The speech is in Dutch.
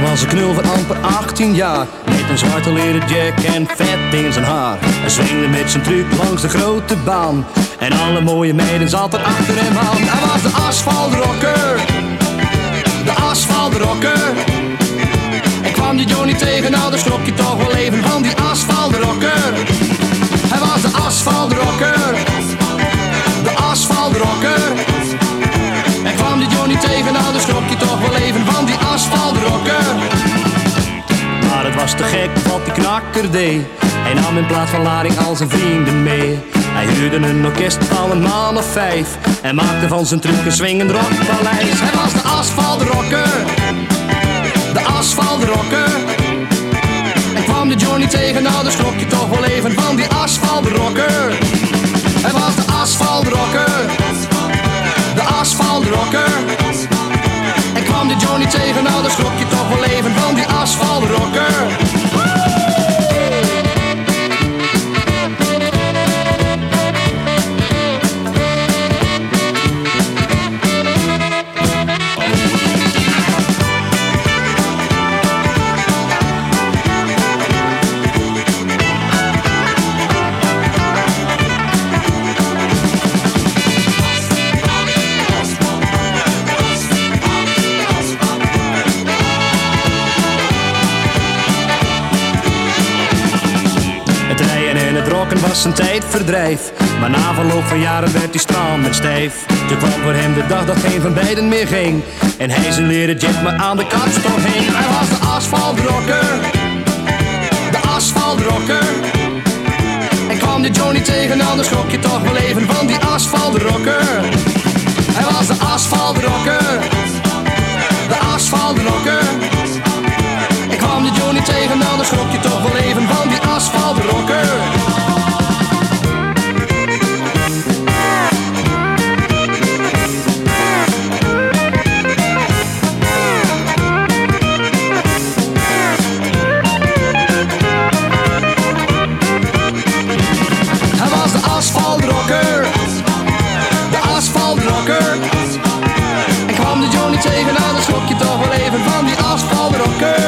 was een knul van amper 18 jaar. Met een zwarte leren jack en vet in zijn haar. Hij swingde met zijn truc langs de grote baan. En alle mooie meiden zaten achter hem aan. Hij was de asfaltrocker. De asfaltrocker. En kwam die Johnny tegen, nou dan schrok je toch wel Maar het was te gek wat die knakker deed. Hij nam in plaats van lading al zijn vrienden mee. Hij huurde een orkest van een man of vijf. En maakte van zijn truc een swingend rockpaleis. Hij was de asfaltrocker. De asfaltrocker. En kwam de Johnny tegen, nou dan schrok je toch wel even van die asfaltrocker. Rocken was een tijdverdrijf. Maar na verloop van jaren werd hij stram en stijf. Toen kwam voor hem de dag dat geen van beiden meer ging. En hij zijn leren jet maar aan de kapstok heen. Hij was de asfaltrocker. De asfaltrocker. En kwam die Johnny tegen, dan schrok je toch wel even van die asfaltrocker. Leven aan de schokje toch wel even van die asfalt keur.